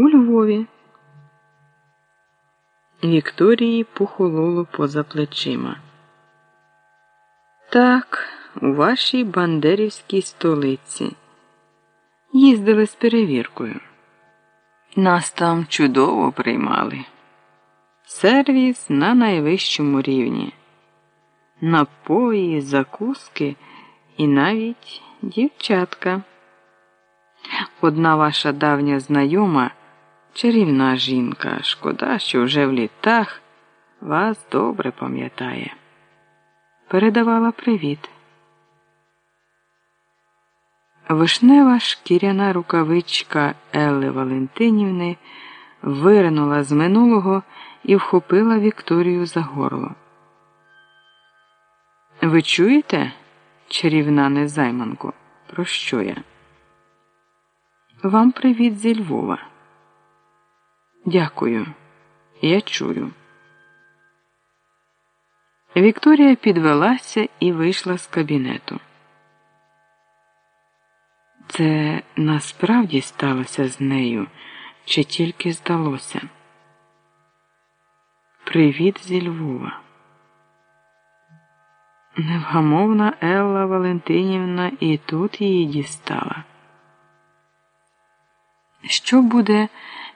У Львові. Вікторії похололо поза плечима. Так, у вашій Бандерівській столиці. Їздили з перевіркою. Нас там чудово приймали. Сервіс на найвищому рівні. Напої, закуски і навіть дівчатка. Одна ваша давня знайома, чарівна жінка, шкода, що вже в літах вас добре пам'ятає. Передавала привіт. Вишнева шкіряна рукавичка Елли Валентинівни виринула з минулого і вхопила Вікторію за горло. Ви чуєте, чарівна незайманко, про що я? Вам привіт зі Львова. Дякую, я чую. Вікторія підвелася і вийшла з кабінету. Це насправді сталося з нею, чи тільки здалося? Привіт зі Львова. Невгамовна Елла Валентинівна і тут її дістала. Що буде,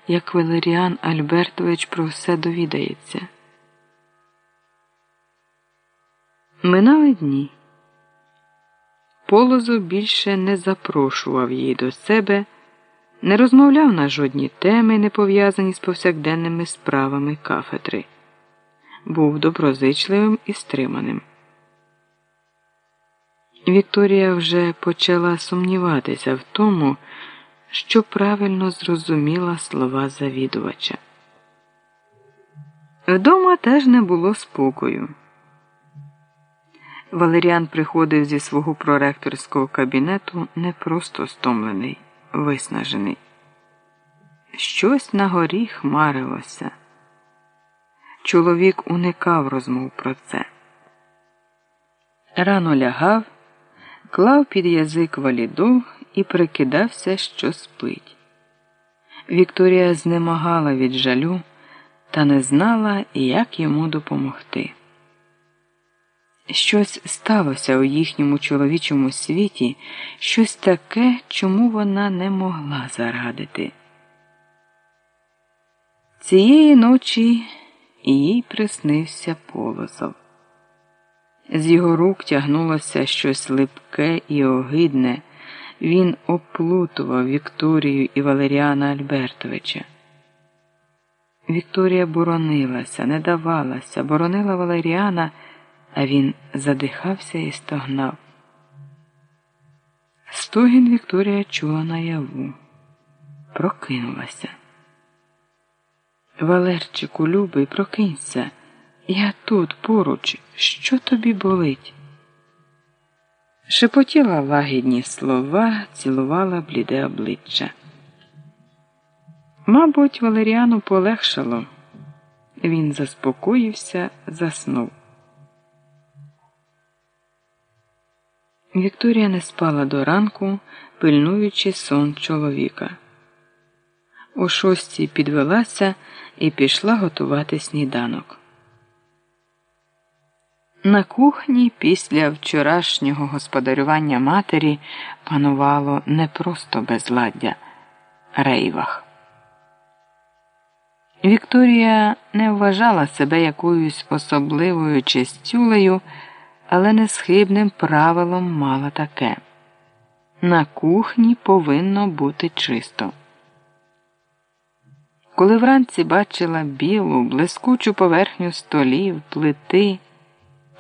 як Валеріан Альбертович про все довідається? Минали дні. Полозов більше не запрошував її до себе, не розмовляв на жодні теми, не пов'язані з повсякденними справами кафедри. Був доброзичливим і стриманим. Вікторія вже почала сумніватися в тому, що правильно зрозуміла слова завідувача. Вдома теж не було спокою. Валеріан приходив зі свого проректорського кабінету не просто стомлений, виснажений. Щось на горі хмарилося. Чоловік уникав розмов про це. Рано лягав, клав під язик валіду і прикидався, що спить. Вікторія знемагала від жалю та не знала, як йому допомогти. Щось сталося у їхньому чоловічому світі, щось таке, чому вона не могла зарадити. Цієї ночі їй приснився полозов. З його рук тягнулося щось липке і огидне. Він оплутував Вікторію і Валеріана Альбертовича. Вікторія боронилася, не давалася, боронила Валеріана а він задихався і стогнав. Стогін Вікторія чула наяву, прокинулася. Валерчику, любий, прокинься. Я тут поруч, що тобі болить? Шепотіла лагідні слова, цілувала бліде обличчя. Мабуть, Валеріану полегшало. Він заспокоївся, заснув. Вікторія не спала до ранку, пильнуючи сон чоловіка. О шостій підвелася і пішла готувати сніданок. На кухні після вчорашнього господарювання матері панувало не просто безладдя, рейвах. Вікторія не вважала себе якоюсь особливою чистюлею але несхибним правилом мала таке на кухні повинно бути чисто. Коли вранці бачила білу, блискучу поверхню столів, плити,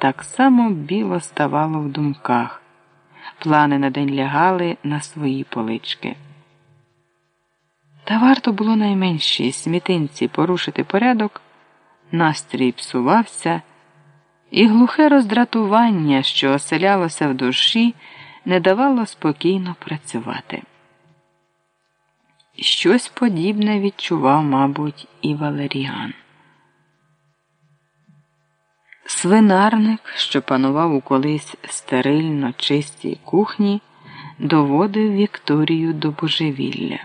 так само біло ставало в думках. Плани на день лягали на свої полички. Та варто було найменшій смітинці порушити порядок, настрій псувався і глухе роздратування, що оселялося в душі, не давало спокійно працювати. Щось подібне відчував, мабуть, і Валеріан. Свинарник, що панував у колись стерильно чистій кухні, доводив Вікторію до божевілля.